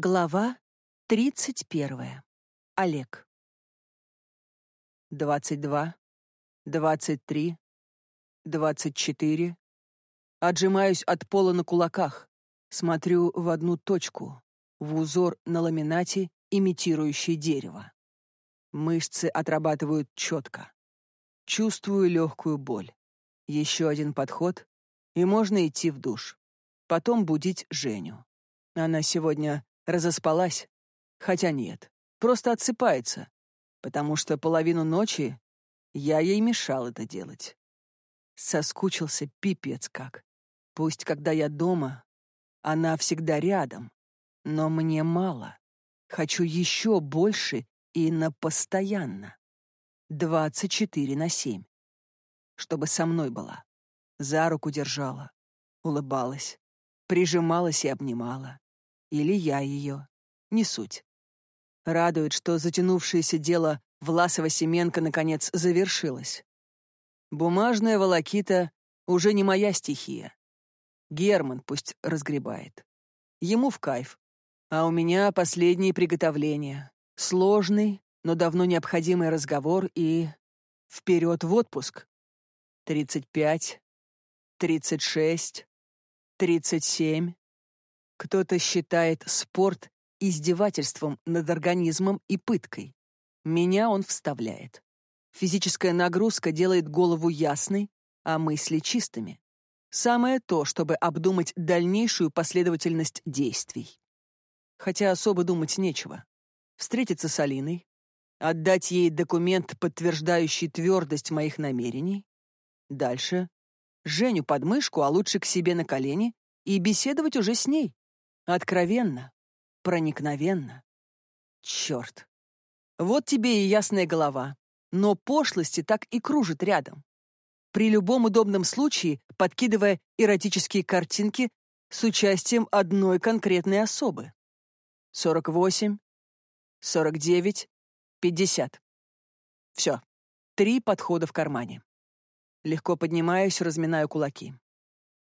Глава тридцать первая. Олег. Двадцать два, двадцать три, двадцать четыре. Отжимаюсь от пола на кулаках, смотрю в одну точку, в узор на ламинате, имитирующий дерево. Мышцы отрабатывают четко. Чувствую легкую боль. Еще один подход, и можно идти в душ. Потом будить Женю. Она сегодня разоспалась. Хотя нет, просто отсыпается, потому что половину ночи я ей мешал это делать. Соскучился пипец как. Пусть, когда я дома, она всегда рядом, но мне мало. Хочу еще больше и на постоянно. 24 на 7. Чтобы со мной была. За руку держала, улыбалась, прижималась и обнимала. Или я ее. Не суть. Радует, что затянувшееся дело Власова-Семенко наконец завершилось. Бумажная волокита уже не моя стихия. Герман пусть разгребает. Ему в кайф. А у меня последние приготовления. Сложный, но давно необходимый разговор и... Вперед в отпуск. Тридцать пять, тридцать шесть, тридцать семь. Кто-то считает спорт издевательством над организмом и пыткой. Меня он вставляет. Физическая нагрузка делает голову ясной, а мысли чистыми. Самое то, чтобы обдумать дальнейшую последовательность действий. Хотя особо думать нечего. Встретиться с Алиной, отдать ей документ, подтверждающий твердость моих намерений. Дальше Женю под мышку, а лучше к себе на колени и беседовать уже с ней. Откровенно, проникновенно. Черт. Вот тебе и ясная голова. Но пошлости так и кружит рядом. При любом удобном случае подкидывая эротические картинки с участием одной конкретной особы. 48, 49, 50. Все. Три подхода в кармане. Легко поднимаюсь, разминаю кулаки.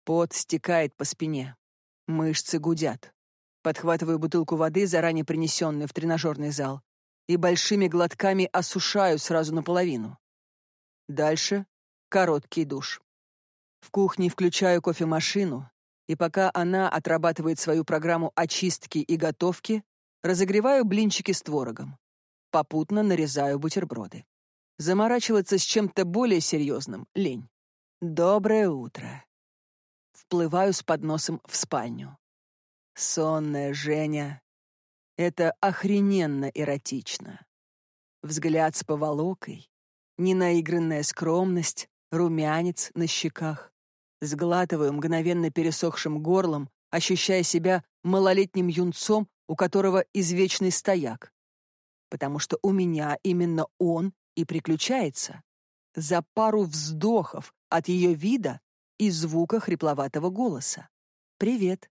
Пот стекает по спине. Мышцы гудят. Подхватываю бутылку воды, заранее принесенную в тренажерный зал, и большими глотками осушаю сразу наполовину. Дальше короткий душ. В кухне включаю кофемашину, и пока она отрабатывает свою программу очистки и готовки, разогреваю блинчики с творогом. Попутно нарезаю бутерброды. Заморачиваться с чем-то более серьезным — лень. Доброе утро. Вплываю с подносом в спальню. Сонная Женя. Это охрененно эротично. Взгляд с поволокой, ненаигранная скромность, румянец на щеках. Сглатываю мгновенно пересохшим горлом, ощущая себя малолетним юнцом, у которого извечный стояк. Потому что у меня именно он и приключается. За пару вздохов от ее вида и звука хрипловатого голоса. «Привет».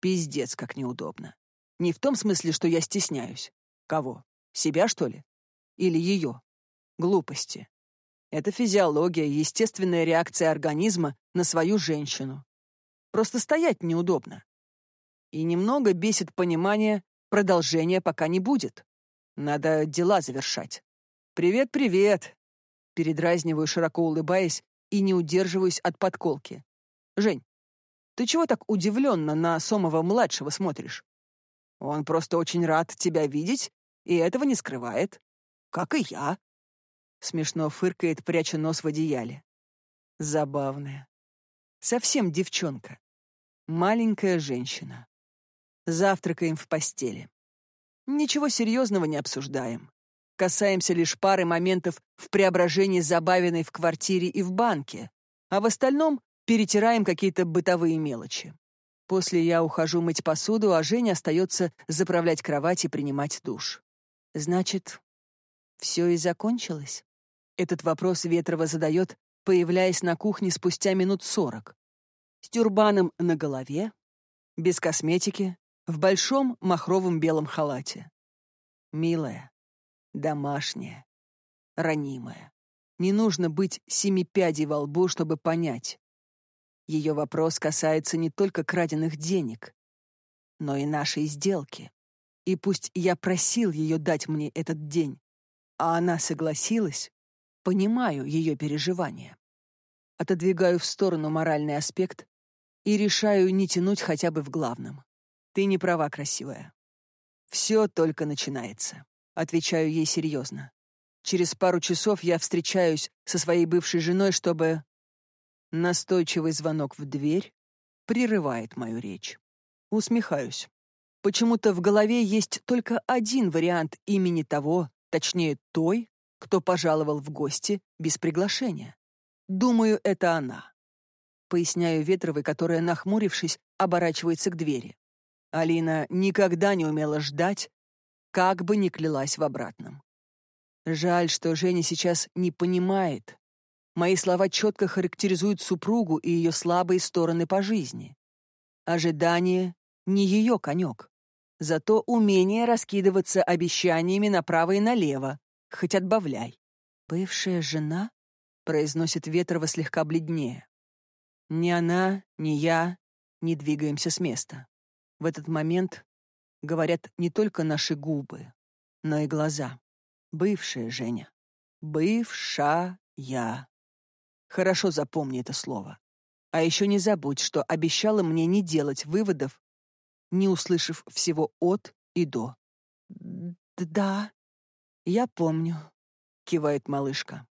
Пиздец, как неудобно. Не в том смысле, что я стесняюсь. Кого? Себя, что ли? Или ее? Глупости. Это физиология, естественная реакция организма на свою женщину. Просто стоять неудобно. И немного бесит понимание, продолжения пока не будет. Надо дела завершать. «Привет-привет!» Передразниваю, широко улыбаясь, и не удерживаюсь от подколки. «Жень, ты чего так удивленно на Сомова-младшего смотришь? Он просто очень рад тебя видеть и этого не скрывает. Как и я». Смешно фыркает, пряча нос в одеяле. Забавная. Совсем девчонка. Маленькая женщина. Завтракаем в постели. Ничего серьезного не обсуждаем касаемся лишь пары моментов в преображении Забавиной в квартире и в банке, а в остальном перетираем какие-то бытовые мелочи. После я ухожу мыть посуду, а Женя остается заправлять кровать и принимать душ. Значит, все и закончилось? Этот вопрос Ветрова задает, появляясь на кухне спустя минут сорок. С тюрбаном на голове, без косметики, в большом махровом белом халате. Милая, домашняя, ранимая. Не нужно быть семипядей во лбу, чтобы понять. Ее вопрос касается не только краденных денег, но и нашей сделки. И пусть я просил ее дать мне этот день, а она согласилась, понимаю ее переживания. Отодвигаю в сторону моральный аспект и решаю не тянуть хотя бы в главном. Ты не права, красивая. Все только начинается. Отвечаю ей серьезно. Через пару часов я встречаюсь со своей бывшей женой, чтобы... Настойчивый звонок в дверь прерывает мою речь. Усмехаюсь. Почему-то в голове есть только один вариант имени того, точнее той, кто пожаловал в гости без приглашения. Думаю, это она. Поясняю Ветровой, которая, нахмурившись, оборачивается к двери. Алина никогда не умела ждать, как бы ни клялась в обратном. Жаль, что Женя сейчас не понимает. Мои слова четко характеризуют супругу и ее слабые стороны по жизни. Ожидание — не ее конек. Зато умение раскидываться обещаниями направо и налево, хоть отбавляй. «Бывшая жена?» — произносит Ветрова слегка бледнее. Ни она, ни я не двигаемся с места. В этот момент говорят не только наши губы, но и глаза. Бывшая Женя. Бывшая. Хорошо запомни это слово. А еще не забудь, что обещала мне не делать выводов, не услышав всего от и до. «Да, я помню», — кивает малышка.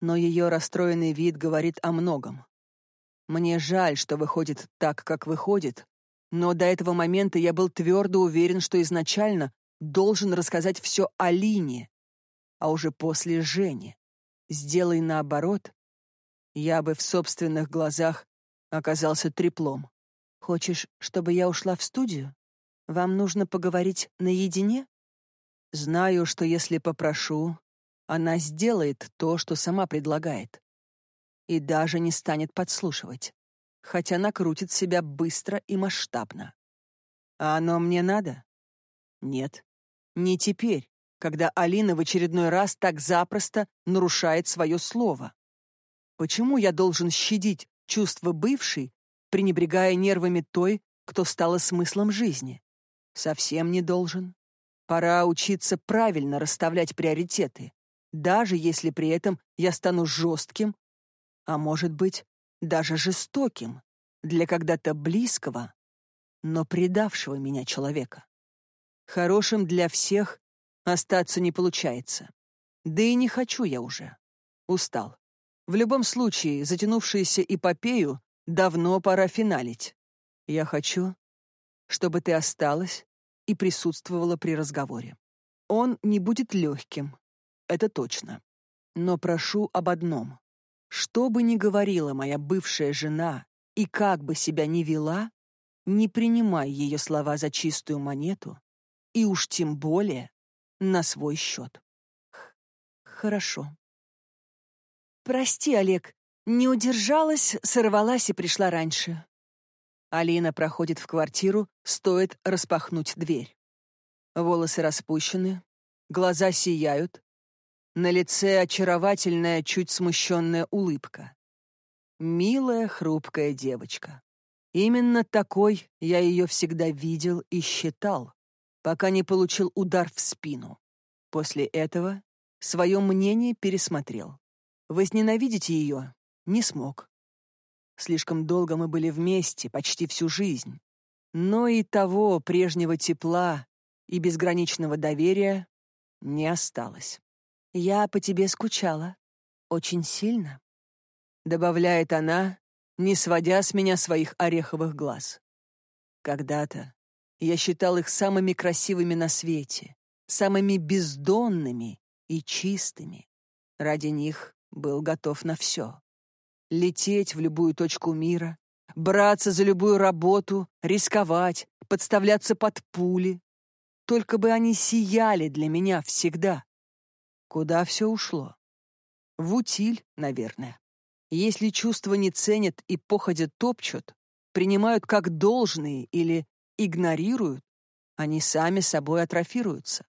Но ее расстроенный вид говорит о многом. Мне жаль, что выходит так, как выходит, но до этого момента я был твердо уверен, что изначально должен рассказать все Алине, а уже после Жене. Сделай наоборот, я бы в собственных глазах оказался треплом. Хочешь, чтобы я ушла в студию? Вам нужно поговорить наедине? Знаю, что если попрошу, она сделает то, что сама предлагает. И даже не станет подслушивать хотя накрутит себя быстро и масштабно. А оно мне надо? Нет. Не теперь, когда Алина в очередной раз так запросто нарушает свое слово. Почему я должен щадить чувства бывшей, пренебрегая нервами той, кто стала смыслом жизни? Совсем не должен. Пора учиться правильно расставлять приоритеты, даже если при этом я стану жестким, а может быть, даже жестоким для когда-то близкого, но предавшего меня человека. Хорошим для всех остаться не получается. Да и не хочу я уже. Устал. В любом случае, затянувшуюся эпопею давно пора финалить. Я хочу, чтобы ты осталась и присутствовала при разговоре. Он не будет легким, это точно. Но прошу об одном. Что бы ни говорила моя бывшая жена и как бы себя ни вела, не принимай ее слова за чистую монету и уж тем более на свой счет. Хорошо. Прости, Олег, не удержалась, сорвалась и пришла раньше. Алина проходит в квартиру, стоит распахнуть дверь. Волосы распущены, глаза сияют, на лице очаровательная, чуть смущенная улыбка. Милая, хрупкая девочка. Именно такой я ее всегда видел и считал, пока не получил удар в спину. После этого свое мнение пересмотрел. Возненавидеть ее не смог. Слишком долго мы были вместе, почти всю жизнь. Но и того прежнего тепла и безграничного доверия не осталось. «Я по тебе скучала. Очень сильно», — добавляет она, не сводя с меня своих ореховых глаз. Когда-то я считал их самыми красивыми на свете, самыми бездонными и чистыми. Ради них был готов на все. Лететь в любую точку мира, браться за любую работу, рисковать, подставляться под пули. Только бы они сияли для меня всегда. Куда все ушло? В утиль, наверное. Если чувства не ценят и походя топчут, принимают как должные или игнорируют, они сами собой атрофируются.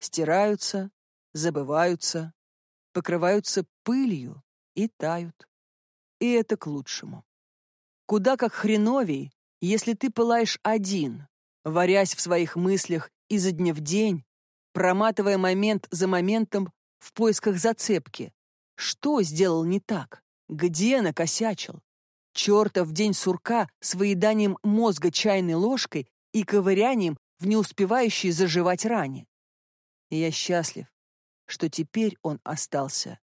Стираются, забываются, покрываются пылью и тают. И это к лучшему. Куда как хреновей, если ты пылаешь один, варясь в своих мыслях изо дня в день, проматывая момент за моментом в поисках зацепки. Что сделал не так? Где накосячил? Чертов день сурка с выеданием мозга чайной ложкой и ковырянием в неуспевающей заживать ране. Я счастлив, что теперь он остался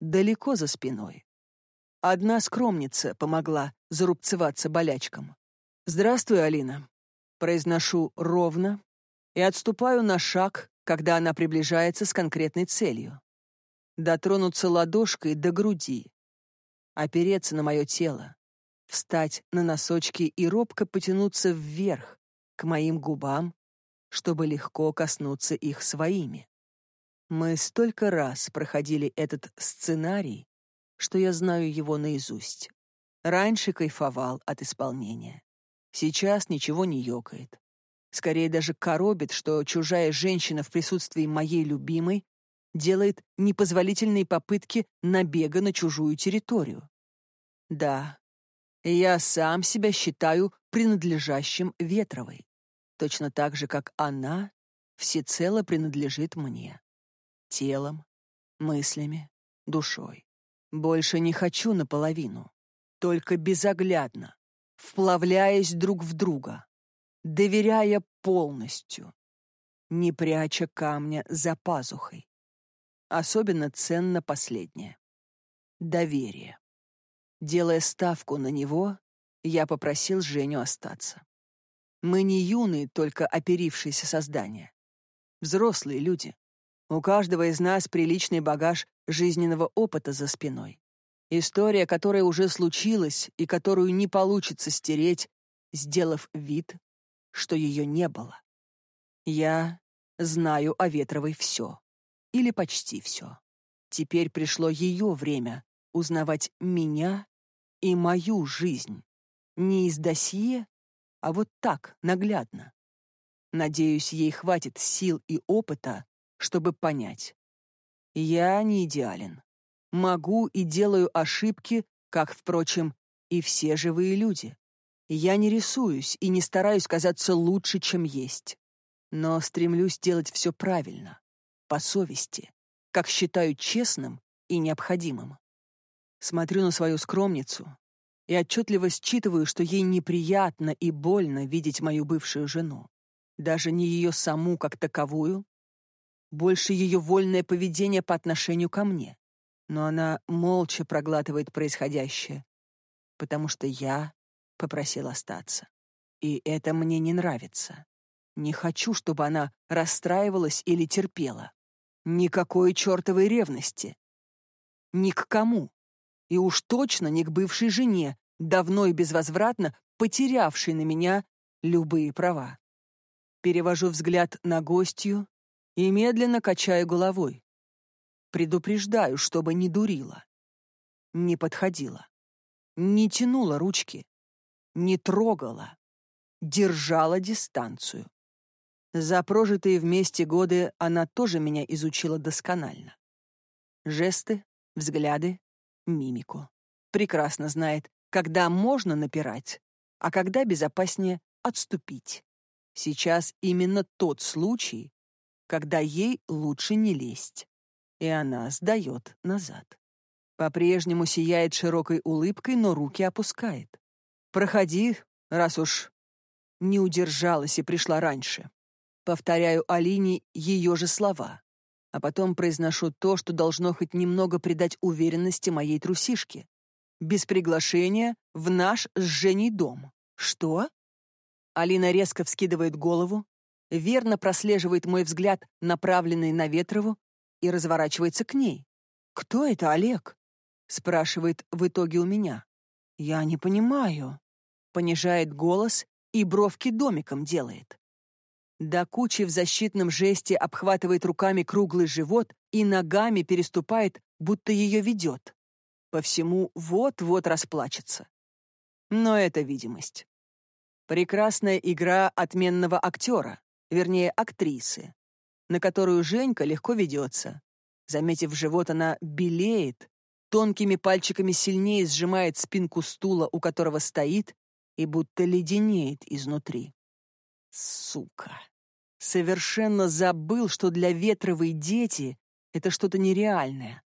далеко за спиной. Одна скромница помогла зарубцеваться болячкам. «Здравствуй, Алина», — произношу ровно и отступаю на шаг, когда она приближается с конкретной целью. Дотронуться ладошкой до груди, опереться на мое тело, встать на носочки и робко потянуться вверх, к моим губам, чтобы легко коснуться их своими. Мы столько раз проходили этот сценарий, что я знаю его наизусть. Раньше кайфовал от исполнения. Сейчас ничего не ёкает. Скорее даже коробит, что чужая женщина в присутствии моей любимой делает непозволительные попытки набега на чужую территорию. Да, я сам себя считаю принадлежащим Ветровой, точно так же, как она всецело принадлежит мне. Телом, мыслями, душой. Больше не хочу наполовину, только безоглядно, вплавляясь друг в друга, доверяя полностью, не пряча камня за пазухой. Особенно ценно последнее. Доверие. Делая ставку на него, я попросил Женю остаться. Мы не юные, только оперившиеся создания. Взрослые люди. У каждого из нас приличный багаж жизненного опыта за спиной. История, которая уже случилась и которую не получится стереть, сделав вид, что ее не было. Я знаю о Ветровой все. Или почти все. Теперь пришло ее время узнавать меня и мою жизнь. Не из досье, а вот так, наглядно. Надеюсь, ей хватит сил и опыта, чтобы понять. Я не идеален. Могу и делаю ошибки, как, впрочем, и все живые люди. Я не рисуюсь и не стараюсь казаться лучше, чем есть. Но стремлюсь делать все правильно, по совести, как считаю честным и необходимым. Смотрю на свою скромницу и отчетливо считываю, что ей неприятно и больно видеть мою бывшую жену. Даже не ее саму как таковую, больше ее вольное поведение по отношению ко мне. Но она молча проглатывает происходящее, потому что я попросил остаться. И это мне не нравится. Не хочу, чтобы она расстраивалась или терпела. Никакой чертовой ревности. Ни к кому. И уж точно не к бывшей жене, давно и безвозвратно потерявшей на меня любые права. Перевожу взгляд на гостью и медленно качаю головой. Предупреждаю, чтобы не дурила. Не подходила. Не тянула ручки. Не трогала. Держала дистанцию. За прожитые вместе годы она тоже меня изучила досконально. Жесты, взгляды, мимику. Прекрасно знает, когда можно напирать, а когда безопаснее отступить. Сейчас именно тот случай, когда ей лучше не лезть. И она сдает назад. По-прежнему сияет широкой улыбкой, но руки опускает. «Проходи, раз уж не удержалась и пришла раньше». Повторяю Алине ее же слова а потом произношу то, что должно хоть немного придать уверенности моей трусишке. Без приглашения в наш с Женей дом. Что? Алина резко вскидывает голову, верно прослеживает мой взгляд, направленный на Ветрову, и разворачивается к ней. «Кто это Олег?» — спрашивает в итоге у меня. «Я не понимаю». Понижает голос и бровки домиком делает. До кучи в защитном жесте обхватывает руками круглый живот и ногами переступает, будто ее ведет. По всему вот-вот расплачется. Но это видимость. Прекрасная игра отменного актера, вернее, актрисы, на которую Женька легко ведется. Заметив живот, она белеет, тонкими пальчиками сильнее сжимает спинку стула, у которого стоит, и будто леденеет изнутри. Сука. Совершенно забыл, что для Ветровой дети это что-то нереальное.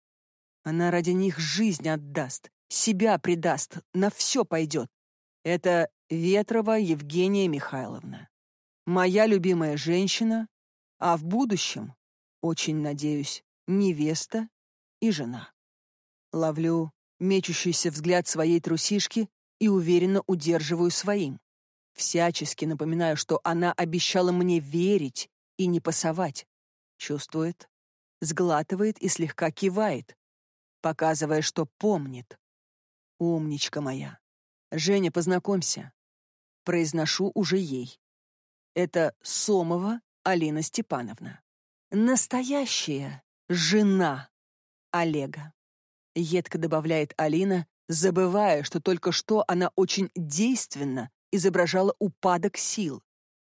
Она ради них жизнь отдаст, себя предаст, на все пойдет. Это Ветрова Евгения Михайловна. Моя любимая женщина, а в будущем, очень надеюсь, невеста и жена. Ловлю мечущийся взгляд своей трусишки и уверенно удерживаю своим. Всячески напоминаю, что она обещала мне верить и не пасовать. Чувствует, сглатывает и слегка кивает, показывая, что помнит. Умничка моя. Женя, познакомься. Произношу уже ей. Это Сомова Алина Степановна. Настоящая жена Олега. Едко добавляет Алина, забывая, что только что она очень действенно изображала упадок сил.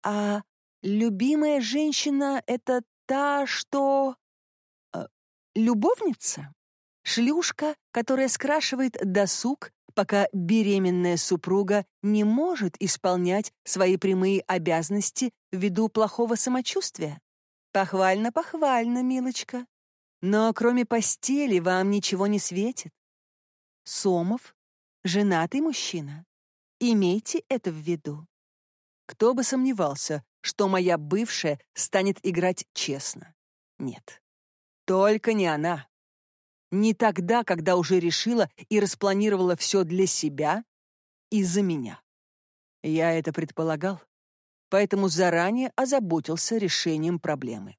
А любимая женщина — это та, что... Э, любовница? Шлюшка, которая скрашивает досуг, пока беременная супруга не может исполнять свои прямые обязанности ввиду плохого самочувствия? Похвально, похвально, милочка. Но кроме постели вам ничего не светит. Сомов — женатый мужчина. Имейте это в виду. Кто бы сомневался, что моя бывшая станет играть честно. Нет. Только не она. Не тогда, когда уже решила и распланировала все для себя и за меня. Я это предполагал, поэтому заранее озаботился решением проблемы.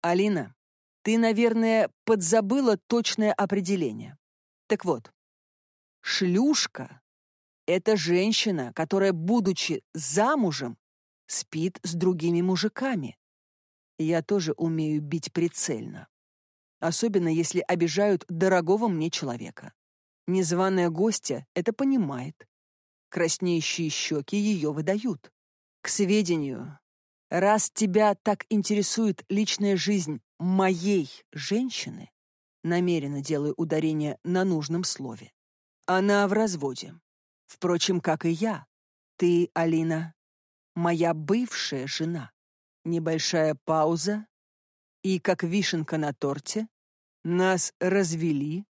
Алина, ты, наверное, подзабыла точное определение. Так вот, шлюшка это женщина, которая, будучи замужем, спит с другими мужиками. Я тоже умею бить прицельно. Особенно если обижают дорогого мне человека. Незваная гостья это понимает. Краснеющие щеки ее выдают. К сведению, раз тебя так интересует личная жизнь моей женщины, намеренно делаю ударение на нужном слове, она в разводе. Впрочем, как и я. Ты, Алина, моя бывшая жена. Небольшая пауза, и, как вишенка на торте, нас развели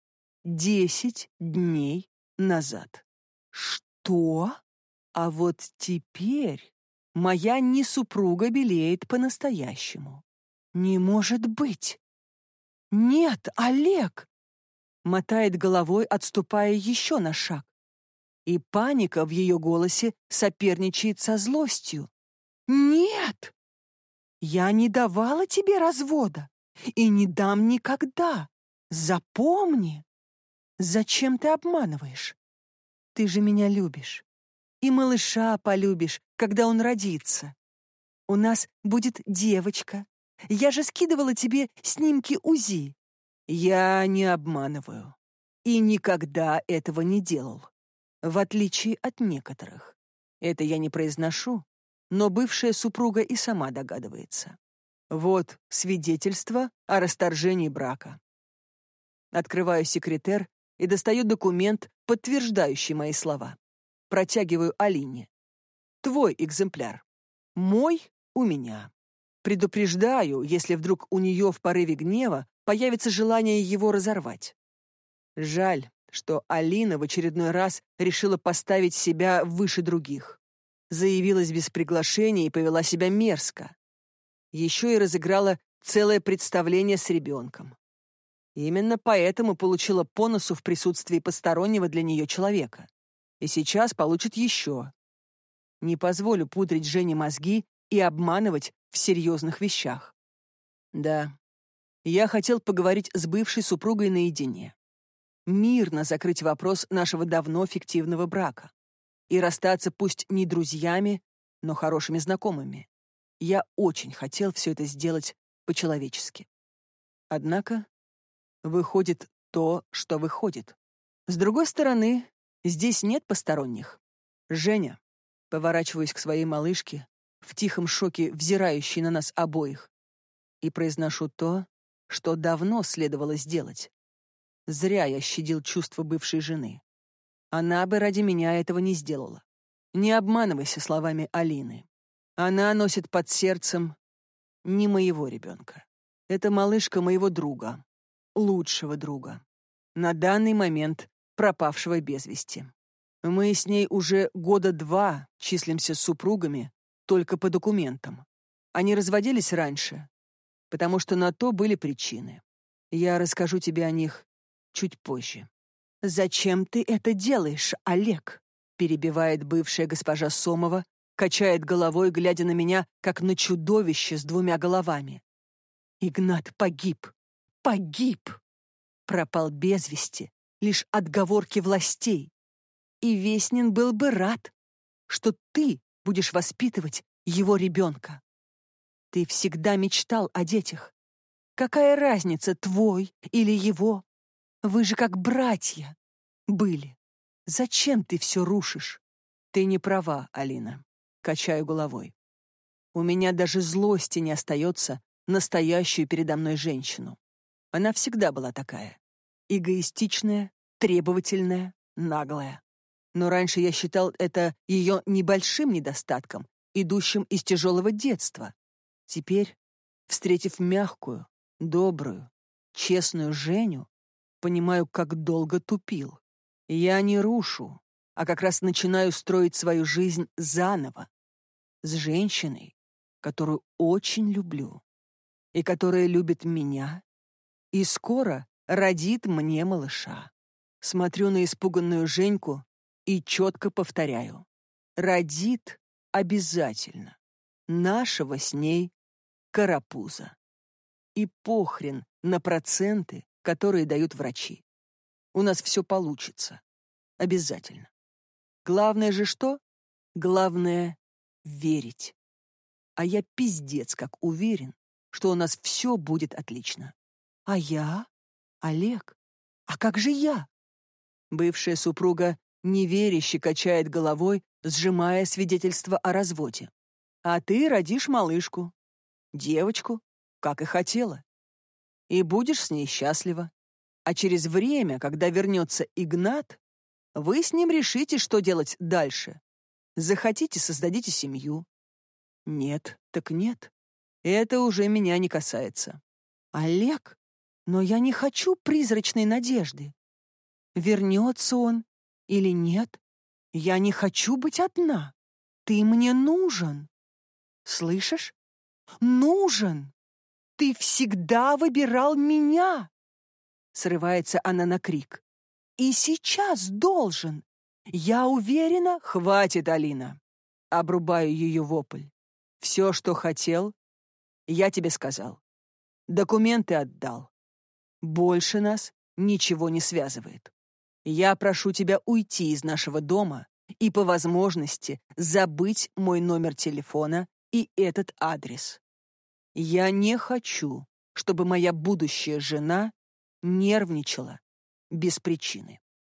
десять дней назад. Что? А вот теперь моя несупруга белеет по-настоящему. Не может быть. Нет, Олег! Мотает головой, отступая еще на шаг и паника в ее голосе соперничает со злостью. «Нет! Я не давала тебе развода и не дам никогда. Запомни! Зачем ты обманываешь? Ты же меня любишь. И малыша полюбишь, когда он родится. У нас будет девочка. Я же скидывала тебе снимки УЗИ. Я не обманываю и никогда этого не делал в отличие от некоторых. Это я не произношу, но бывшая супруга и сама догадывается. Вот свидетельство о расторжении брака. Открываю секретер и достаю документ, подтверждающий мои слова. Протягиваю Алине. Твой экземпляр. Мой у меня. Предупреждаю, если вдруг у нее в порыве гнева появится желание его разорвать. Жаль, что Алина в очередной раз решила поставить себя выше других. Заявилась без приглашения и повела себя мерзко. Еще и разыграла целое представление с ребенком. Именно поэтому получила по носу в присутствии постороннего для нее человека. И сейчас получит еще. Не позволю пудрить Жене мозги и обманывать в серьезных вещах. Да, я хотел поговорить с бывшей супругой наедине мирно закрыть вопрос нашего давно фиктивного брака и расстаться пусть не друзьями, но хорошими знакомыми. Я очень хотел все это сделать по-человечески. Однако выходит то, что выходит. С другой стороны, здесь нет посторонних. Женя, поворачиваюсь к своей малышке, в тихом шоке взирающей на нас обоих, и произношу то, что давно следовало сделать. Зря я щадил чувства бывшей жены. Она бы ради меня этого не сделала. Не обманывайся словами Алины. Она носит под сердцем не моего ребенка. Это малышка моего друга, лучшего друга, на данный момент пропавшего без вести. Мы с ней уже года два числимся супругами только по документам. Они разводились раньше, потому что на то были причины. Я расскажу тебе о них чуть позже. «Зачем ты это делаешь, Олег?» перебивает бывшая госпожа Сомова, качает головой, глядя на меня, как на чудовище с двумя головами. Игнат погиб. Погиб. Пропал без вести, лишь отговорки властей. И Веснин был бы рад, что ты будешь воспитывать его ребенка. Ты всегда мечтал о детях. Какая разница, твой или его? Вы же как братья были. Зачем ты все рушишь? Ты не права, Алина. Качаю головой. У меня даже злости не остается настоящую передо мной женщину. Она всегда была такая. Эгоистичная, требовательная, наглая. Но раньше я считал это ее небольшим недостатком, идущим из тяжелого детства. Теперь, встретив мягкую, добрую, честную Женю, понимаю, как долго тупил. Я не рушу, а как раз начинаю строить свою жизнь заново. С женщиной, которую очень люблю, и которая любит меня, и скоро родит мне малыша. Смотрю на испуганную Женьку и четко повторяю. Родит обязательно. Нашего с ней карапуза. И похрен на проценты, которые дают врачи. У нас все получится. Обязательно. Главное же что? Главное — верить. А я пиздец как уверен, что у нас все будет отлично. А я? Олег? А как же я? Бывшая супруга неверяще качает головой, сжимая свидетельство о разводе. А ты родишь малышку. Девочку, как и хотела. И будешь с ней счастлива. А через время, когда вернется Игнат, вы с ним решите, что делать дальше. Захотите, создадите семью. Нет, так нет. Это уже меня не касается. Олег, но я не хочу призрачной надежды. Вернется он или нет, я не хочу быть одна. Ты мне нужен. Слышишь? Нужен. Ты всегда выбирал меня. Срывается она на крик. И сейчас должен. Я уверена, хватит, Алина. Обрубаю ее вопль. Все, что хотел, я тебе сказал. Документы отдал. Больше нас ничего не связывает. Я прошу тебя уйти из нашего дома и по возможности забыть мой номер телефона и этот адрес. Я не хочу, чтобы моя будущая жена нервничала без причины.